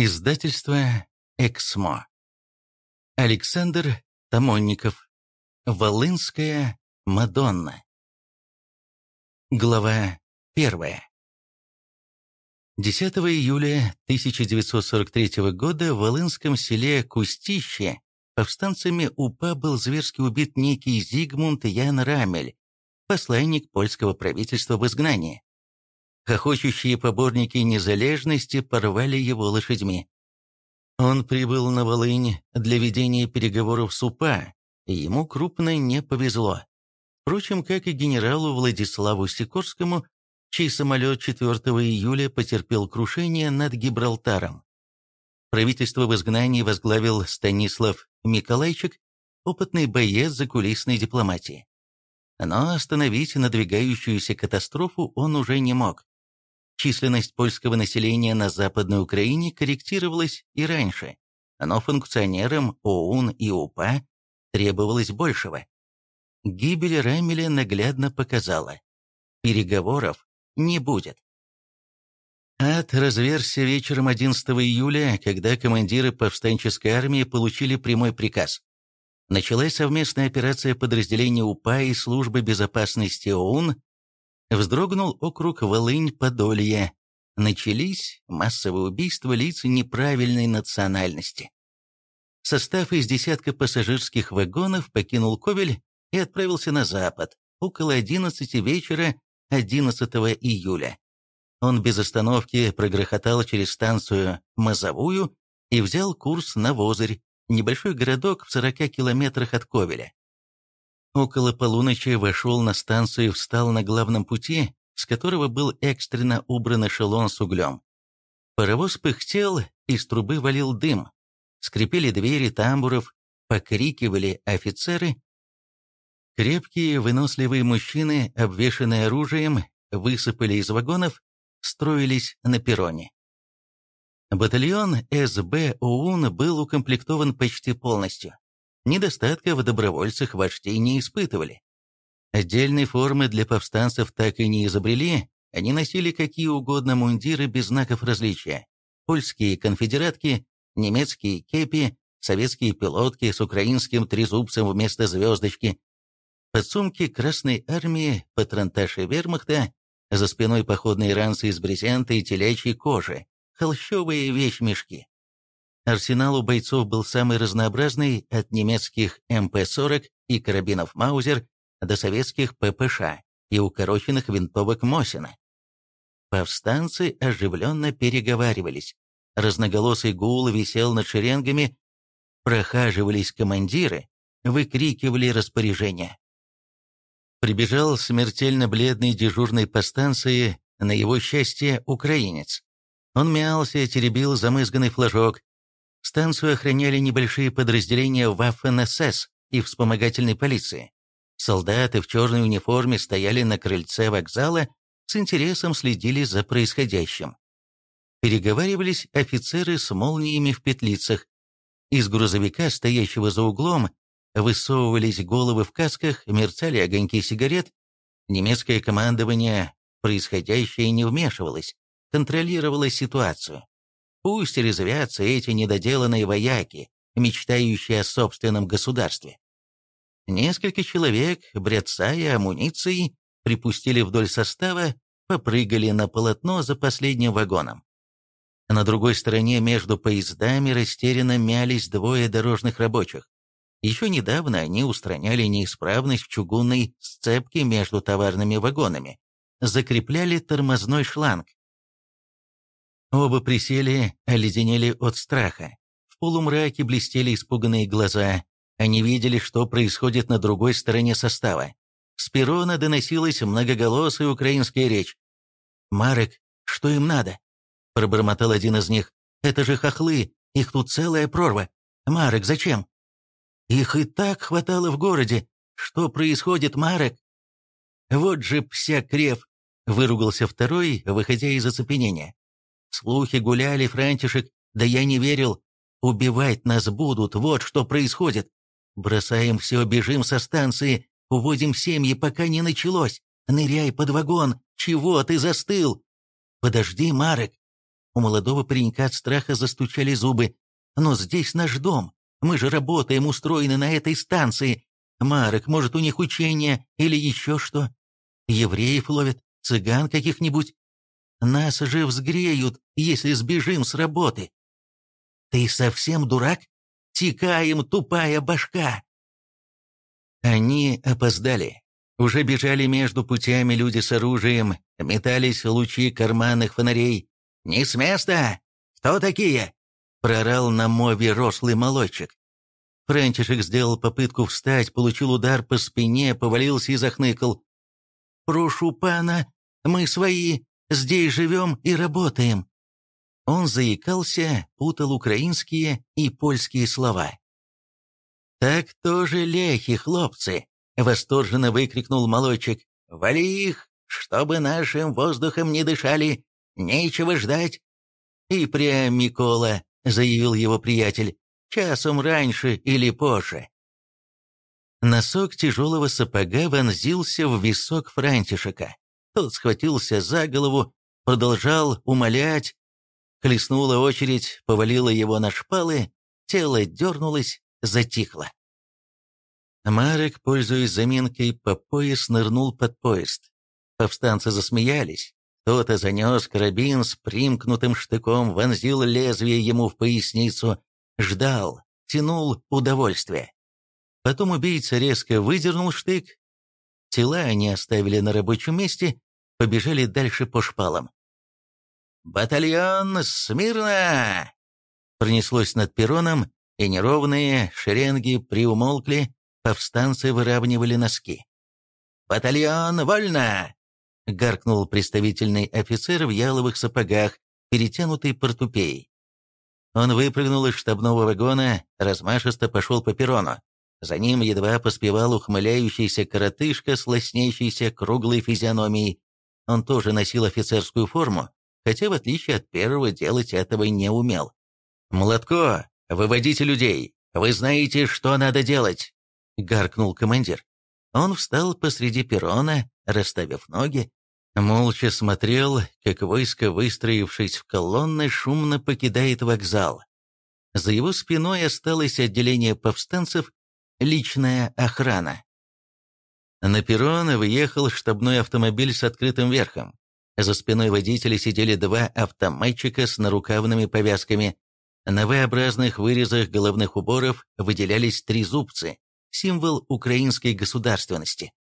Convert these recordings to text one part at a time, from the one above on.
Издательство «Эксмо». Александр Тамонников. Волынская Мадонна. Глава первая. 10 июля 1943 года в Волынском селе Кустище повстанцами УПА был зверски убит некий Зигмунд Ян Рамель, посланник польского правительства в изгнании. Хохочущие поборники незалежности порвали его лошадьми. Он прибыл на Волынь для ведения переговоров с УПА, и ему крупно не повезло. Впрочем, как и генералу Владиславу Сикорскому, чей самолет 4 июля потерпел крушение над Гибралтаром. Правительство в изгнании возглавил Станислав Миколайчик, опытный боец закулисной дипломатии. Но остановить надвигающуюся катастрофу он уже не мог. Численность польского населения на Западной Украине корректировалась и раньше, но функционерам ОУН и УПА требовалось большего. Гибель Рамеля наглядно показала. Переговоров не будет. Ад разверся вечером 11 июля, когда командиры повстанческой армии получили прямой приказ. Началась совместная операция подразделений УПА и Службы безопасности ОУН Вздрогнул округ Волынь-Подолье. Начались массовые убийства лиц неправильной национальности. Состав из десятка пассажирских вагонов покинул Ковель и отправился на запад около 11 вечера 11 июля. Он без остановки прогрохотал через станцию Мазовую и взял курс на Возырь, небольшой городок в 40 километрах от Ковеля. Около полуночи вошел на станцию и встал на главном пути, с которого был экстренно убран эшелон с углем. Паровоз пыхтел, из трубы валил дым. Скрипели двери тамбуров, покрикивали офицеры. Крепкие, выносливые мужчины, обвешанные оружием, высыпали из вагонов, строились на перроне. Батальон СБ ОУН был укомплектован почти полностью. Недостатка в добровольцах вождей не испытывали. Отдельной формы для повстанцев так и не изобрели, они носили какие угодно мундиры без знаков различия. Польские конфедератки, немецкие кепи, советские пилотки с украинским трезубцем вместо звездочки, подсумки Красной Армии, патронташи вермахта, за спиной походные ранцы из брезента и телячьей кожи, холщовые вещмешки. Арсенал у бойцов был самый разнообразный, от немецких МП-40 и карабинов Маузер до советских ППШ и укороченных винтовок Мосина. Повстанцы оживленно переговаривались. Разноголосый гул висел над шеренгами, прохаживались командиры, выкрикивали распоряжения. Прибежал смертельно бледный дежурный по станции, на его счастье, украинец. Он мялся, теребил замызганный флажок, Станцию охраняли небольшие подразделения Waffen-СС и вспомогательной полиции. Солдаты в черной униформе стояли на крыльце вокзала, с интересом следили за происходящим. Переговаривались офицеры с молниями в петлицах. Из грузовика, стоящего за углом, высовывались головы в касках, мерцали огоньки сигарет. Немецкое командование происходящее не вмешивалось, контролировало ситуацию. Пусть резвятся эти недоделанные вояки, мечтающие о собственном государстве. Несколько человек, бряцая амуницией, припустили вдоль состава, попрыгали на полотно за последним вагоном. На другой стороне между поездами растерянно мялись двое дорожных рабочих. Еще недавно они устраняли неисправность в чугунной сцепке между товарными вагонами, закрепляли тормозной шланг. Оба присели, оледенели от страха. В полумраке блестели испуганные глаза. Они видели, что происходит на другой стороне состава. С перрона доносилась многоголосая украинская речь. «Марек, что им надо?» – пробормотал один из них. «Это же хохлы, их тут целая прорва. Марек, зачем?» «Их и так хватало в городе. Что происходит, Марек?» «Вот же пся крев!» – выругался второй, выходя из оцепенения. Слухи гуляли, Франтишек, да я не верил. Убивать нас будут, вот что происходит. Бросаем все, бежим со станции, уводим семьи, пока не началось. Ныряй под вагон. Чего ты застыл? Подожди, Марек. У молодого паренька от страха застучали зубы. «Но здесь наш дом. Мы же работаем, устроены на этой станции. Марок, может, у них учение или еще что? Евреев ловят, цыган каких-нибудь. Нас же взгреют, если сбежим с работы. Ты совсем дурак? Текаем, тупая башка!» Они опоздали. Уже бежали между путями люди с оружием, метались лучи карманных фонарей. «Не с места! Кто такие?» — прорал на мове рослый молодчик. Франтишек сделал попытку встать, получил удар по спине, повалился и захныкал. «Прошу пана, мы свои, здесь живем и работаем». Он заикался, путал украинские и польские слова. «Так тоже ляхи, хлопцы!» — восторженно выкрикнул молочек. «Вали их, чтобы нашим воздухом не дышали! Нечего ждать!» «И прям, Микола!» — заявил его приятель. «Часом раньше или позже!» Носок тяжелого сапога вонзился в висок Франтишека. Тот схватился за голову, продолжал умолять. Хлестнула очередь, повалила его на шпалы, тело дернулось, затихло. Марек, пользуясь заминкой, по пояс нырнул под поезд. Повстанцы засмеялись. Кто-то занес карабин с примкнутым штыком, вонзил лезвие ему в поясницу, ждал, тянул удовольствие. Потом убийца резко выдернул штык. Тела они оставили на рабочем месте, побежали дальше по шпалам. «Батальон, смирно!» Пронеслось над перроном, и неровные шеренги приумолкли, повстанцы выравнивали носки. «Батальон, вольно!» — гаркнул представительный офицер в яловых сапогах, перетянутый портупеей. Он выпрыгнул из штабного вагона, размашисто пошел по перрону. За ним едва поспевал ухмыляющийся коротышка с лоснейшейся круглой физиономией. Он тоже носил офицерскую форму, хотя в отличие от первого делать этого не умел. «Младко, выводите людей! Вы знаете, что надо делать!» — гаркнул командир. Он встал посреди перрона, расставив ноги, молча смотрел, как войско, выстроившись в колонны, шумно покидает вокзал. За его спиной осталось отделение повстанцев, личная охрана. На перрон въехал штабной автомобиль с открытым верхом. За спиной водителя сидели два автоматчика с нарукавными повязками. На V-образных вырезах головных уборов выделялись три зубцы, символ украинской государственности.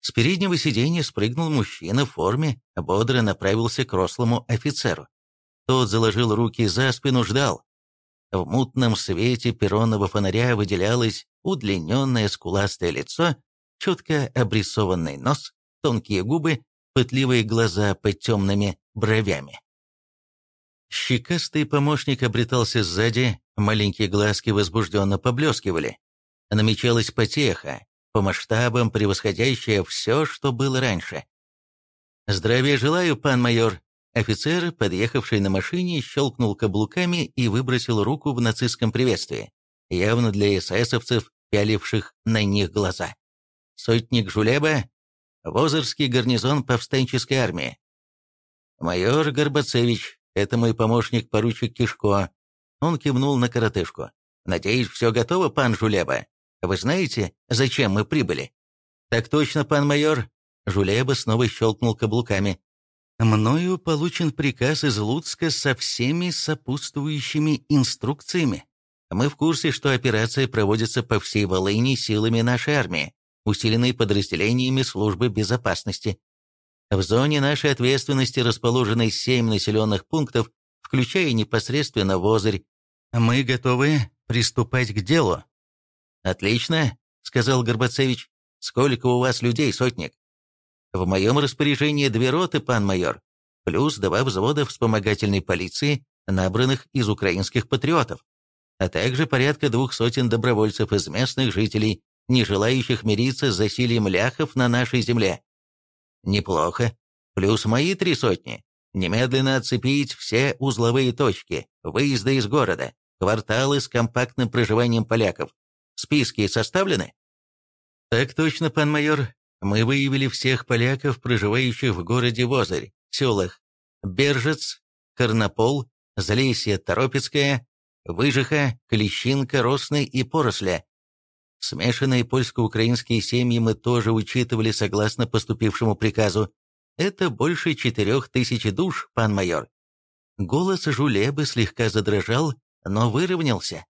С переднего сиденья спрыгнул мужчина в форме, бодро направился к рослому офицеру. Тот заложил руки за спину, ждал. В мутном свете перронного фонаря выделялось удлиненное скуластое лицо, четко обрисованный нос, тонкие губы пытливые глаза под темными бровями. Щекастый помощник обретался сзади, маленькие глазки возбужденно поблескивали. Намечалась потеха, по масштабам превосходящая все, что было раньше. «Здравия желаю, пан майор!» Офицер, подъехавший на машине, щелкнул каблуками и выбросил руку в нацистском приветствии, явно для эсэсовцев, пяливших на них глаза. Сотник Жулеба Возерский гарнизон повстанческой армии. Майор Горбацевич, это мой помощник поручик Кишко. Он кивнул на коротышку. Надеюсь, все готово, пан Жулеба? Вы знаете, зачем мы прибыли? Так точно, пан майор. Жулеба снова щелкнул каблуками. Мною получен приказ из Луцка со всеми сопутствующими инструкциями. Мы в курсе, что операция проводится по всей Волыни силами нашей армии усиленной подразделениями службы безопасности. В зоне нашей ответственности расположены семь населенных пунктов, включая непосредственно Возырь. Мы готовы приступать к делу. «Отлично», — сказал Горбацевич. «Сколько у вас людей, сотник?» «В моем распоряжении две роты, пан майор, плюс два взвода вспомогательной полиции, набранных из украинских патриотов, а также порядка двух сотен добровольцев из местных жителей, не желающих мириться с засилием ляхов на нашей земле. Неплохо. Плюс мои три сотни. Немедленно отцепить все узловые точки, выезды из города, кварталы с компактным проживанием поляков. Списки составлены? Так точно, пан майор. Мы выявили всех поляков, проживающих в городе Возырь, селах Бержец, Карнопол, Залесье Торопецкое, Выжиха, Клещинка, Росны и Поросля. Смешанные польско-украинские семьи мы тоже учитывали согласно поступившему приказу. Это больше четырех тысяч душ, пан майор. Голос Жулебы слегка задрожал, но выровнялся.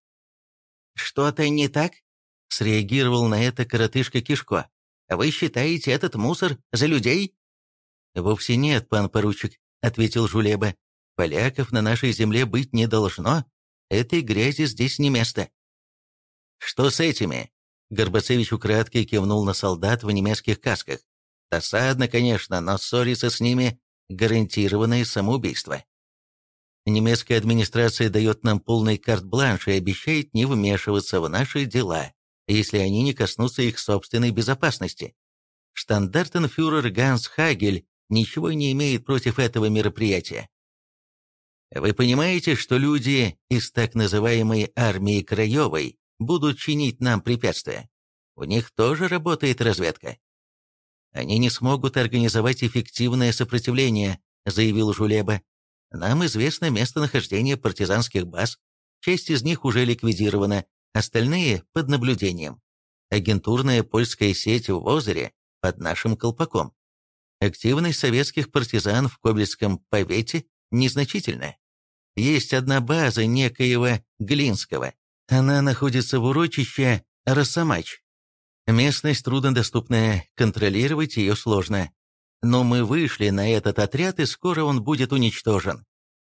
«Что-то не так?» — среагировал на это коротышка Кишко. «Вы считаете этот мусор за людей?» «Вовсе нет, пан поручик», — ответил Жулеба. «Поляков на нашей земле быть не должно. Этой грязи здесь не место». «Что с этими?» Горбацевич украдкой кивнул на солдат в немецких касках. «Досадно, конечно, но ссориться с ними — гарантированное самоубийство». Немецкая администрация дает нам полный карт-бланш и обещает не вмешиваться в наши дела, если они не коснутся их собственной безопасности. Штандартенфюрер Ганс Хагель ничего не имеет против этого мероприятия. Вы понимаете, что люди из так называемой армии Краевой будут чинить нам препятствия? У них тоже работает разведка. Они не смогут организовать эффективное сопротивление, заявил Жулеба. Нам известно местонахождение партизанских баз, часть из них уже ликвидирована, остальные — под наблюдением. Агентурная польская сеть в Озере под нашим колпаком. Активность советских партизан в Кобельском повете незначительная. Есть одна база некоего Глинского. Она находится в урочище Росомач. Местность труднодоступная, контролировать ее сложно. Но мы вышли на этот отряд, и скоро он будет уничтожен.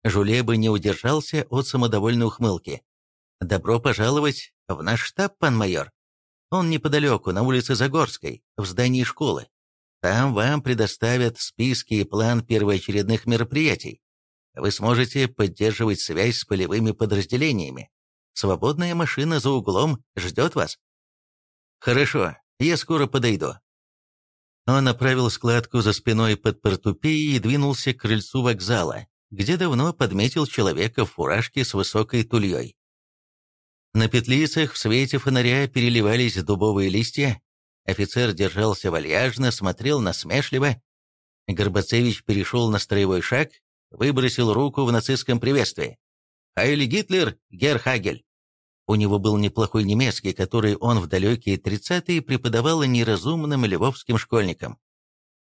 Жулеба не удержался от самодовольной ухмылки. «Добро пожаловать в наш штаб, пан майор. Он неподалеку, на улице Загорской, в здании школы. Там вам предоставят списки и план первоочередных мероприятий. Вы сможете поддерживать связь с полевыми подразделениями. Свободная машина за углом ждет вас». «Хорошо, я скоро подойду», он направил складку за спиной под портупеей и двинулся к крыльцу вокзала, где давно подметил человека в фуражке с высокой тульей. На петлицах в свете фонаря переливались дубовые листья. Офицер держался вальяжно, смотрел насмешливо. Горбацевич перешел на строевой шаг, выбросил руку в нацистском приветствии. «Хайли Гитлер, Герхагель!» У него был неплохой немецкий, который он в далекие тридцатые преподавал неразумным львовским школьникам.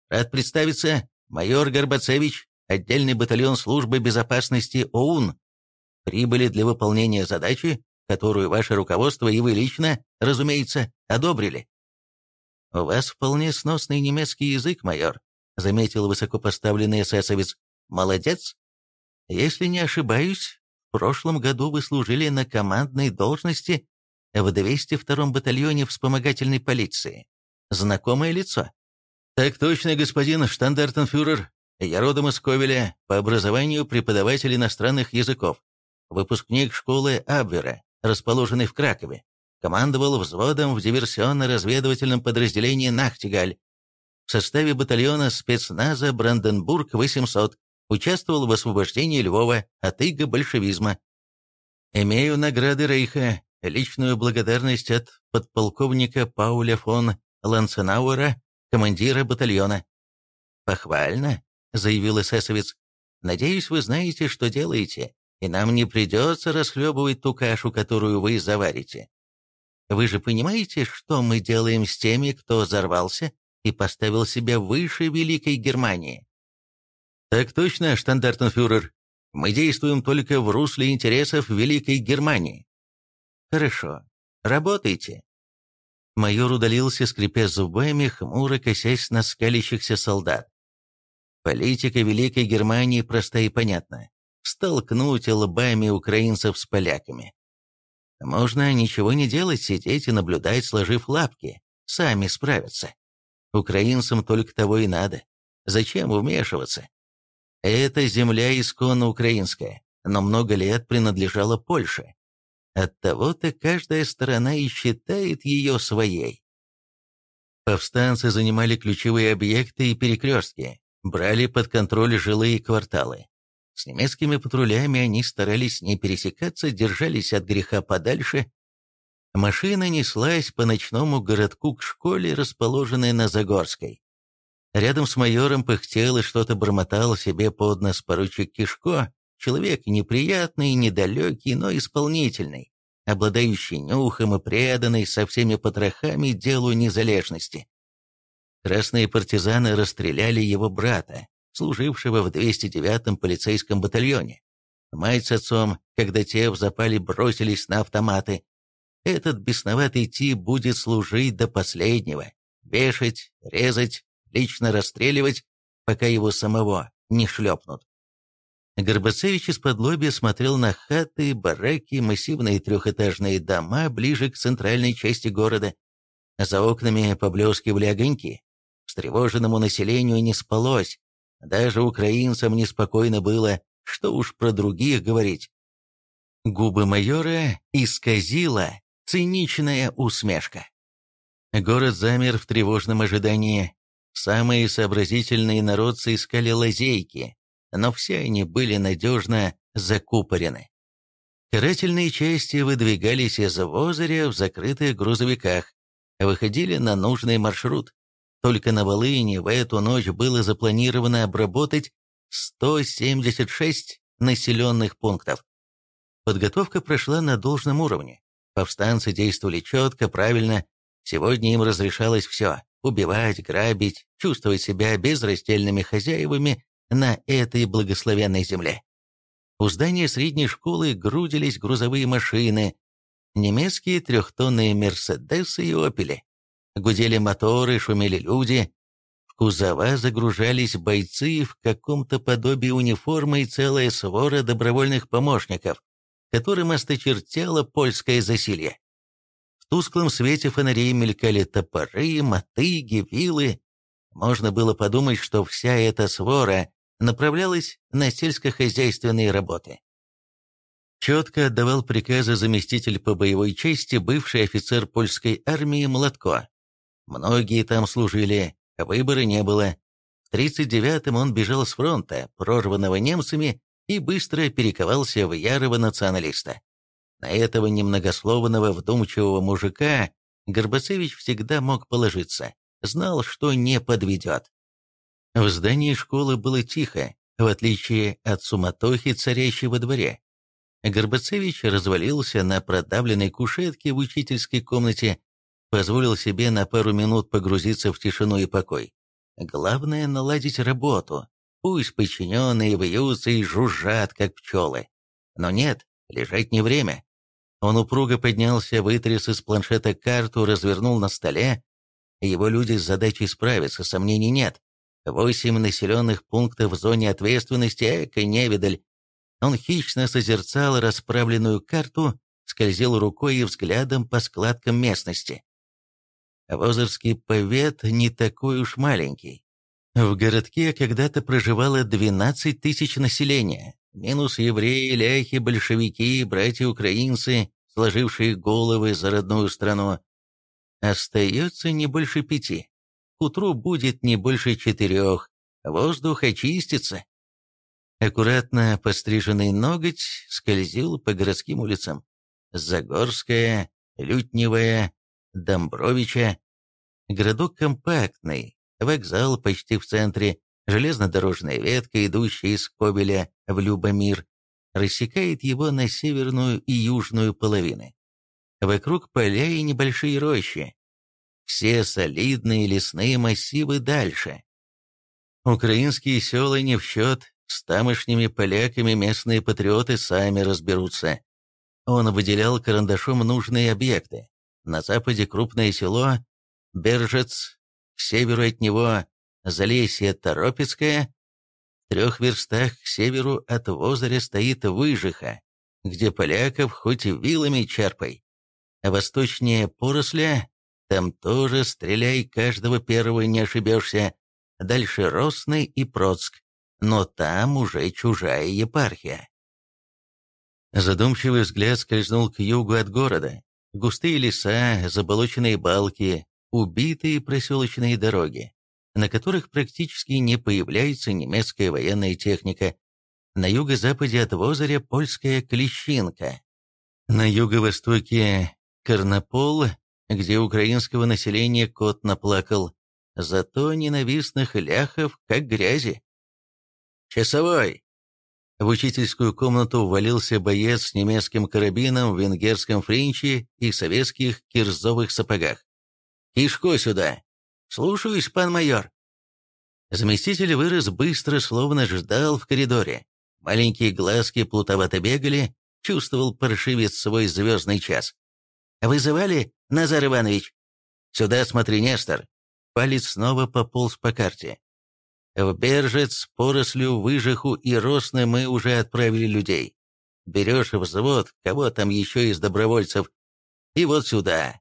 «Рад представиться, майор Горбацевич, отдельный батальон службы безопасности ОУН. Прибыли для выполнения задачи, которую ваше руководство и вы лично, разумеется, одобрили». «У вас вполне сносный немецкий язык, майор», — заметил высокопоставленный эсэсовец. «Молодец. Если не ошибаюсь, в прошлом году вы служили на командной должности в 202-м батальоне вспомогательной полиции. Знакомое лицо? Так точно, господин штандартенфюрер. Я родом из Ковеля, по образованию преподаватель иностранных языков. Выпускник школы Абвера, расположенной в Кракове. Командовал взводом в диверсионно-разведывательном подразделении «Нахтигаль». В составе батальона спецназа «Бранденбург-800» участвовал в освобождении Львова от иго большевизма. Имею награды Рейха, личную благодарность от подполковника Пауля фон Ланценауэра, командира батальона. «Похвально», — заявил эсэсовец. «Надеюсь, вы знаете, что делаете, и нам не придется расхлебывать ту кашу, которую вы заварите. Вы же понимаете, что мы делаем с теми, кто взорвался и поставил себя выше Великой Германии?» «Так точно, штандартенфюрер. Мы действуем только в русле интересов Великой Германии». «Хорошо. Работайте». Майор удалился, скрипя зубами, хмуро косясь на скалящихся солдат. Политика Великой Германии проста и понятна. Столкнуть лбами украинцев с поляками. Можно ничего не делать, сидеть и наблюдать, сложив лапки. Сами справятся. Украинцам только того и надо. Зачем вмешиваться? Эта земля исконно украинская, но много лет принадлежала Польше. Оттого-то каждая сторона и считает ее своей. Повстанцы занимали ключевые объекты и перекрестки, брали под контроль жилые кварталы. С немецкими патрулями они старались не пересекаться, держались от греха подальше. Машина неслась по ночному городку к школе, расположенной на Загорской. Рядом с майором пыхтел и что-то бормотал себе под нос поручик Кишко, Человек неприятный, недалекий, но исполнительный, обладающий нюхом и преданный со всеми потрохами делу незалежности. Красные партизаны расстреляли его брата, служившего в 209-м полицейском батальоне. Мать с отцом, когда те в запале бросились на автоматы. Этот бесноватый тип будет служить до последнего. Вешать, резать, лично расстреливать, пока его самого не шлепнут. Горбацевич из-под лобья смотрел на хаты, бараки, массивные трехэтажные дома ближе к центральной части города. За окнами поблескивали огоньки. Встревоженному населению не спалось. Даже украинцам неспокойно было, что уж про других говорить. Губы майора исказила циничная усмешка. Город замер в тревожном ожидании. Самые сообразительные народцы искали лазейки, но все они были надежно закупорены. Карательные части выдвигались из Возыря в закрытых грузовиках, выходили на нужный маршрут. Только на Волыне в эту ночь было запланировано обработать 176 населенных пунктов. Подготовка прошла на должном уровне. Повстанцы действовали четко, правильно. Сегодня им разрешалось все – убивать, грабить, чувствовать себя безрастельными хозяевами на этой благословенной земле. У здания средней школы грудились грузовые машины, немецкие трехтонные «Мерседесы» и «Опели». Гудели моторы, шумели люди. В кузова загружались бойцы в каком-то подобии униформы и целая свора добровольных помощников, которым осточертело польское засилье. Тусклом свете фонарей мелькали топоры, мотыги, вилы. Можно было подумать, что вся эта свора направлялась на сельскохозяйственные работы. Четко отдавал приказы заместитель по боевой части, бывший офицер польской армии Младко. Многие там служили, выбора не было. В 39-м он бежал с фронта, прорванного немцами, и быстро перековался в ярого националиста. На этого немногословного, вдумчивого мужика Горбацевич всегда мог положиться, знал, что не подведет. В здании школы было тихо, в отличие от суматохи, царящей во дворе. Горбацевич развалился на продавленной кушетке в учительской комнате позволил себе на пару минут погрузиться в тишину и покой. Главное — наладить работу. Пусть подчиненные вьются и жужжат, как пчелы. Но нет, лежать не время. Он упруго поднялся, вытряс из планшета карту, развернул на столе. Его люди с задачей справятся, сомнений нет. Восемь населенных пунктов в зоне ответственности, эко невидаль. Он хищно созерцал расправленную карту, скользил рукой и взглядом по складкам местности. Возерский повет не такой уж маленький. В городке когда-то проживало 12 тысяч населения, минус евреи, ляхи, большевики, братья-украинцы, сложившие головы за родную страну. Остается не больше пяти. К утру будет не больше четырех. Воздух очистится. Аккуратно постриженный ноготь скользил по городским улицам. Загорская, Лютневая, Домбровича. Городок компактный, вокзал почти в центре, железнодорожная ветка, идущая из Ковеля в Любомир, рассекает его на северную и южную половины. Вокруг поля и небольшие рощи. Все солидные лесные массивы дальше. Украинские села не в счет, с тамошними поляками местные патриоты сами разберутся. Он выделял карандашом нужные объекты. На западе крупное село Бержец, к северу от него Залесье Торопецкое, в трех верстах к северу от Возаря стоит Выжиха, где поляков хоть вилами черпай. А восточнее Поросля, там тоже стреляй, каждого первого не ошибешься. Дальше Росный и Процк, но там уже чужая епархия. Задумчивый взгляд скользнул к югу от города, Густые леса, заболоченные балки, убитые проселочные дороги, на которых практически не появляется немецкая военная техника. На юго-западе от Возаря польская Клещинка. На юго-востоке Карнопол, где украинского населения кот наплакал. Зато ненавистных ляхов как грязи. «Часовой!» В учительскую комнату ввалился боец с немецким карабином в венгерском френче и советских кирзовых сапогах. «Кишко сюда!» «Слушаюсь, пан майор!» Заместитель вырос быстро, словно ждал в коридоре. Маленькие глазки плутовато бегали, чувствовал паршивец свой звездный час. «Вызывали, Назар Иванович?» «Сюда смотри, Нестор!» Палец снова пополз по карте. В Бержец, Порослю, Выжиху и Росны мы уже отправили людей. Берешь взвод, кого там еще из добровольцев, и вот сюда.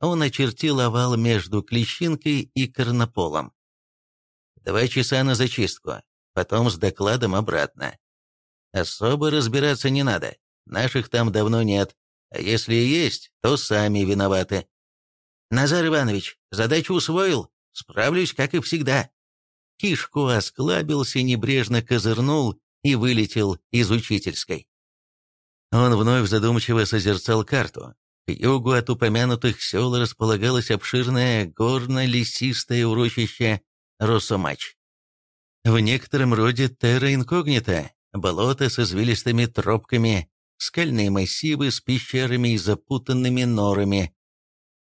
Он очертил овал между Клещинкой и Корнополом. Два часа на зачистку, потом с докладом обратно. Особо разбираться не надо, наших там давно нет, а если и есть, то сами виноваты. Назар Иванович, задачу усвоил, справлюсь, как и всегда. Кишку осклабился, небрежно козырнул и вылетел из учительской. Он вновь задумчиво созерцал карту. К югу от упомянутых сел располагалось обширное горно-лесистое урочище Росомач. В некотором роде терра инкогнита, болото с извилистыми тропками, скальные массивы с пещерами и запутанными норами.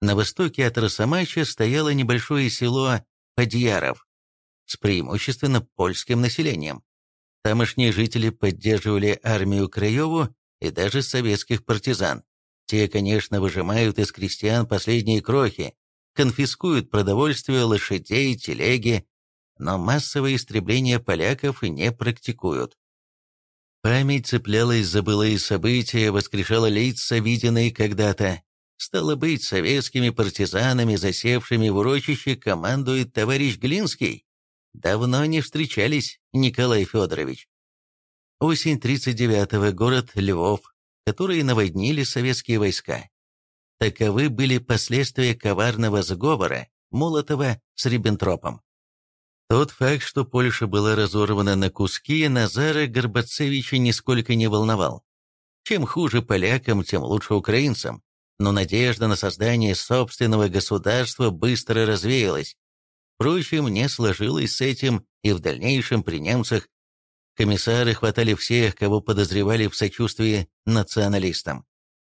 На востоке от Росомача стояло небольшое село Подьяров, с преимущественно польским населением. Тамошние жители поддерживали армию Краеву и даже советских партизан. Те, конечно, выжимают из крестьян последние крохи, конфискуют продовольствие, лошадей, телеги, но массовое истребление поляков не практикуют. Память цеплялась за былые события, воскрешала лица, виденные когда-то. Стало быть, советскими партизанами, засевшими в урочище, командует товарищ Глинский. Давно не встречались, Николай Федорович. Осень 39-го, город Львов, которые наводнили советские войска. Таковы были последствия коварного сговора Молотова с Риббентропом. Тот факт, что Польша была разорвана на куски, Назара Горбацевича нисколько не волновал. Чем хуже полякам, тем лучше украинцам. Но надежда на создание собственного государства быстро развеялась. Впрочем, не сложилось с этим и в дальнейшем при немцах. Комиссары хватали всех, кого подозревали в сочувствии националистам.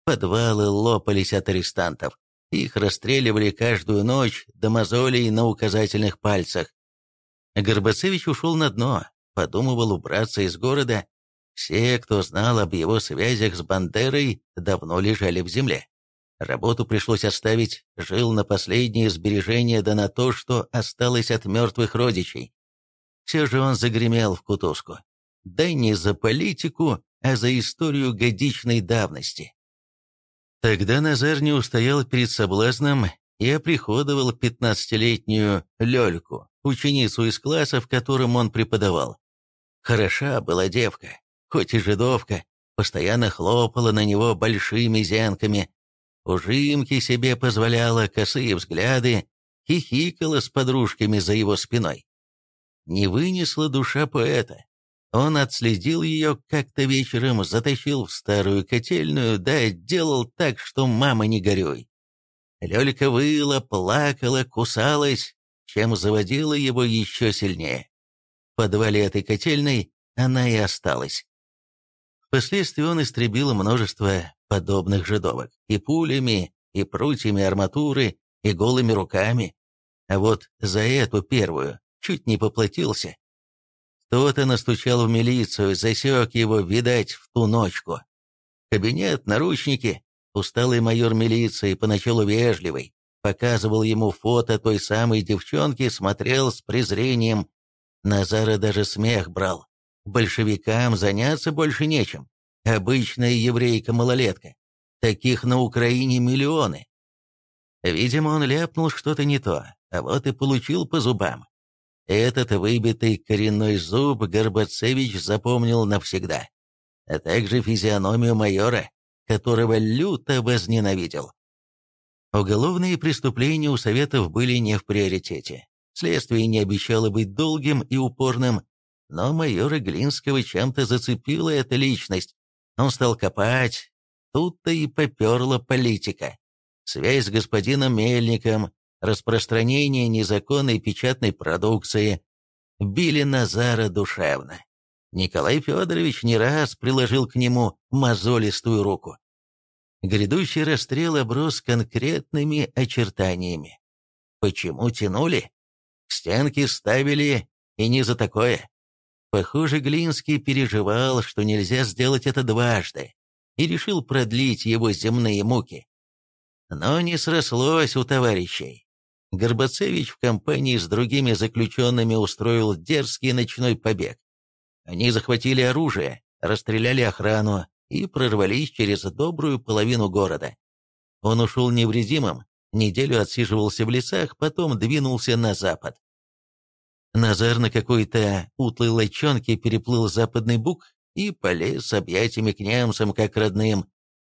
Подвалы лопались от арестантов. Их расстреливали каждую ночь до мозолей на указательных пальцах. Горбацевич ушел на дно, подумывал убраться из города. Все, кто знал об его связях с Бандерой, давно лежали в земле. Работу пришлось оставить, жил на последние сбережения, да на то, что осталось от мертвых родичей. Все же он загремел в кутузку. Да не за политику, а за историю годичной давности. Тогда Назар не устоял перед соблазном и оприходовал пятнадцатилетнюю Лёльку, ученицу из класса, в котором он преподавал. Хороша была девка, хоть и жидовка, постоянно хлопала на него большими зенками, ужимки себе позволяла, косые взгляды, хихикала с подружками за его спиной. Не вынесла душа поэта. Он отследил ее как-то вечером, затащил в старую котельную, да делал так, что мама не горюй. Лёлька выла, плакала, кусалась, чем заводила его еще сильнее. В подвале этой котельной она и осталась. Впоследствии он истребил множество подобных жидовок и пулями, и прутьями арматуры, и голыми руками. А вот за эту первую чуть не поплатился. Кто-то настучал в милицию, засек его, видать, в ту ночку. Кабинет, наручники. Усталый майор милиции, поначалу вежливый, показывал ему фото той самой девчонки, смотрел с презрением. Назара даже смех брал. Большевикам заняться больше нечем. Обычная еврейка-малолетка. Таких на Украине миллионы. Видимо, он ляпнул что-то не то, а вот и получил по зубам. Этот выбитый коренной зуб Горбацевич запомнил навсегда, а также физиономию майора, которого люто возненавидел. Уголовные преступления у Советов были не в приоритете. Следствие не обещало быть долгим и упорным, но майора Глинского чем-то зацепила эта личность. Он стал копать, тут-то и поперла политика. Связь с господином Мельником, распространение незаконной печатной продукции били Назара душевно. Николай Федорович не раз приложил к нему мозолистую руку. Грядущий расстрел оброс конкретными очертаниями. Почему тянули? Стенки ставили и не за такое. Похоже, Глинский переживал, что нельзя сделать это дважды, и решил продлить его земные муки. Но не срослось у товарищей. Горбацевич в компании с другими заключенными устроил дерзкий ночной побег. Они захватили оружие, расстреляли охрану и прорвались через добрую половину города. Он ушел невредимым, неделю отсиживался в лесах, потом двинулся на запад. Назар на какой-то утлой лочонке переплыл западный бук и полез с объятиями к немцам как родным.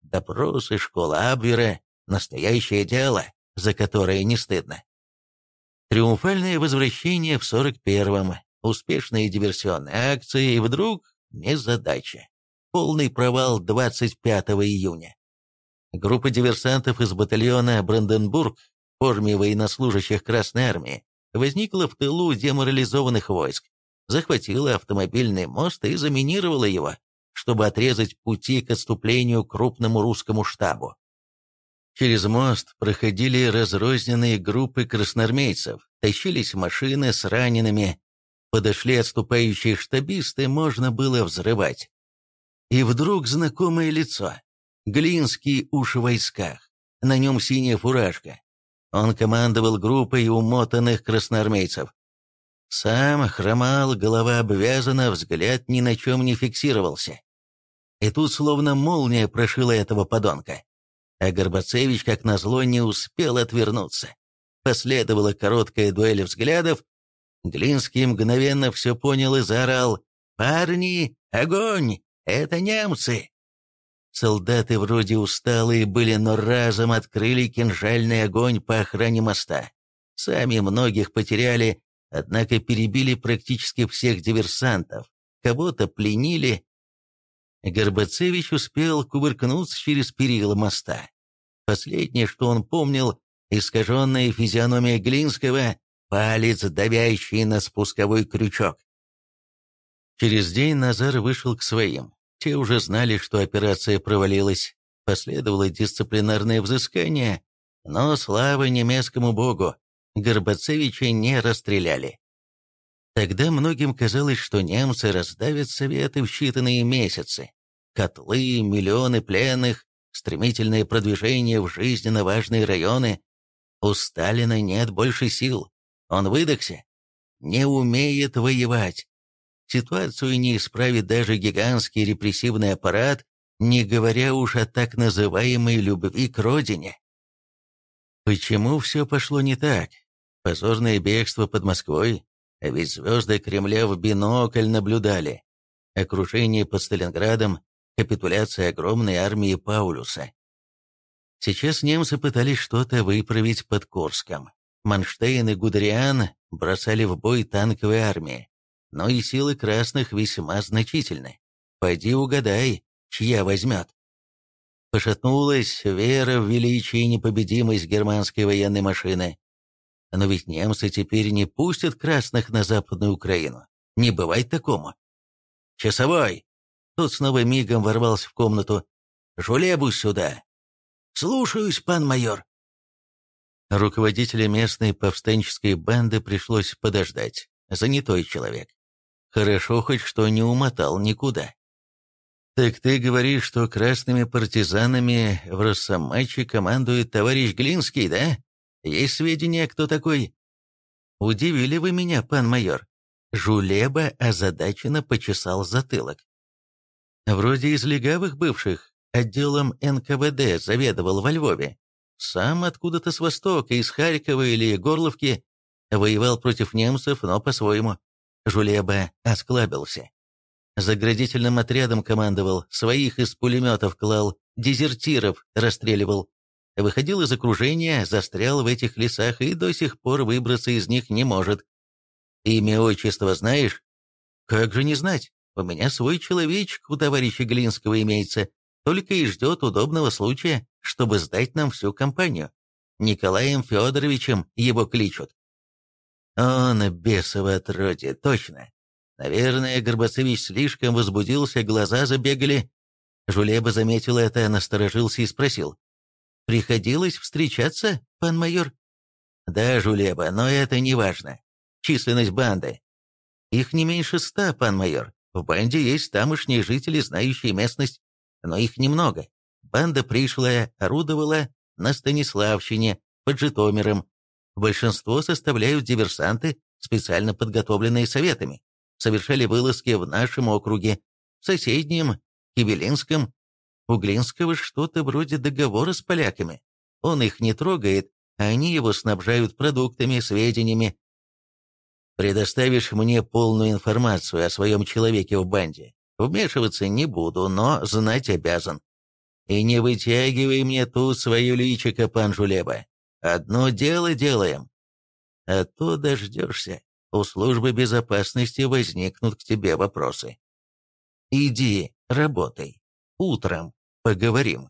Допросы, школа Абвера — настоящее дело, за которое не стыдно. Триумфальное возвращение в 41-м, успешные диверсионные акции, и вдруг незадача. Полный провал 25 июня. Группа диверсантов из батальона «Бранденбург» в форме военнослужащих Красной Армии возникла в тылу деморализованных войск, захватила автомобильный мост и заминировала его, чтобы отрезать пути к отступлению крупному русскому штабу. Через мост проходили разрозненные группы красноармейцев, тащились машины с ранеными, подошли отступающие штабисты, можно было взрывать. И вдруг знакомое лицо. Глинский уж в войсках, на нем синяя фуражка. Он командовал группой умотанных красноармейцев. Сам хромал, голова обвязана, взгляд ни на чем не фиксировался. И тут словно молния прошила этого подонка. А Горбацевич, как назло, не успел отвернуться. Последовала короткая дуэль взглядов. Глинский мгновенно все понял и заорал «Парни, огонь! Это немцы!» Солдаты вроде усталые были, но разом открыли кинжальный огонь по охране моста. Сами многих потеряли, однако перебили практически всех диверсантов, кого-то пленили. Горбацевич успел кувыркнуться через перила моста. Последнее, что он помнил, искаженная физиономия Глинского, палец, давящий на спусковой крючок. Через день Назар вышел к своим. Те уже знали, что операция провалилась. Последовало дисциплинарное взыскание, но слава немецкому богу, Горбацевича не расстреляли. Тогда многим казалось, что немцы раздавят Советы в считанные месяцы. Котлы, миллионы пленных, стремительное продвижение в жизненно важные районы. У Сталина нет больше сил. Он выдохся. Не умеет воевать. Ситуацию не исправит даже гигантский репрессивный аппарат, не говоря уж о так называемой любви к родине. Почему все пошло не так? Позорное бегство под Москвой, ведь звезды Кремля в бинокль наблюдали. Окружение под Сталинградом, капитуляция огромной армии Паулюса. Сейчас немцы пытались что-то выправить под Курском. Манштейн и Гудериан бросали в бой танковые армии. Но и силы красных весьма значительны. Пойди угадай, чья возьмет. Пошатнулась вера в величие и непобедимость германской военной машины. Но ведь немцы теперь не пустят красных на Западную Украину. Не бывает такому. «Часовой!» Тот снова мигом ворвался в комнату. «Жулебу сюда!» «Слушаюсь, пан майор!» Руководителя местной повстанческой банды пришлось подождать. Занятой человек. Хорошо хоть что не умотал никуда. «Так ты говоришь, что красными партизанами в Росомаче командует товарищ Глинский, да? Есть сведения, кто такой?» «Удивили вы меня, пан майор». Жулеба озадаченно почесал затылок. «Вроде из легавых бывших, отделом НКВД заведовал во Львове. Сам откуда-то с востока, из Харькова или Горловки, воевал против немцев, но по-своему. Жулеба осклабился. Заградительным отрядом командовал, своих из пулеметов клал, дезертиров расстреливал. Выходил из окружения, застрял в этих лесах и до сих пор выбраться из них не может. Имя отчество знаешь? Как же не знать? У меня свой человечек у товарища Глинского имеется, только и ждет удобного случая, чтобы сдать нам всю компанию. Николаем Федоровичем его кличут. Он, бесово отродье, точно. Наверное, Горбацевич слишком возбудился, глаза забегали. Жулеба заметил это, насторожился и спросил. «Приходилось встречаться, пан майор?» «Да, Жулеба, но это не важно. Численность банды. Их не меньше ста, пан майор. В банде есть тамошние жители, знающие местность, но их немного. Банда пришлая орудовала на Станиславщине, под Житомиром. Большинство составляют диверсанты, специально подготовленные советами. Совершали вылазки в нашем округе, в соседнем, Кибелинском. У Глинского что-то вроде договора с поляками. Он их не трогает, а они его снабжают продуктами, сведениями, Предоставишь мне полную информацию о своем человеке в банде. Вмешиваться не буду, но знать обязан. И не вытягивай мне тут свое личико, пан Жулеба. Одно дело делаем. А то дождешься. У службы безопасности возникнут к тебе вопросы. Иди, работай. Утром поговорим.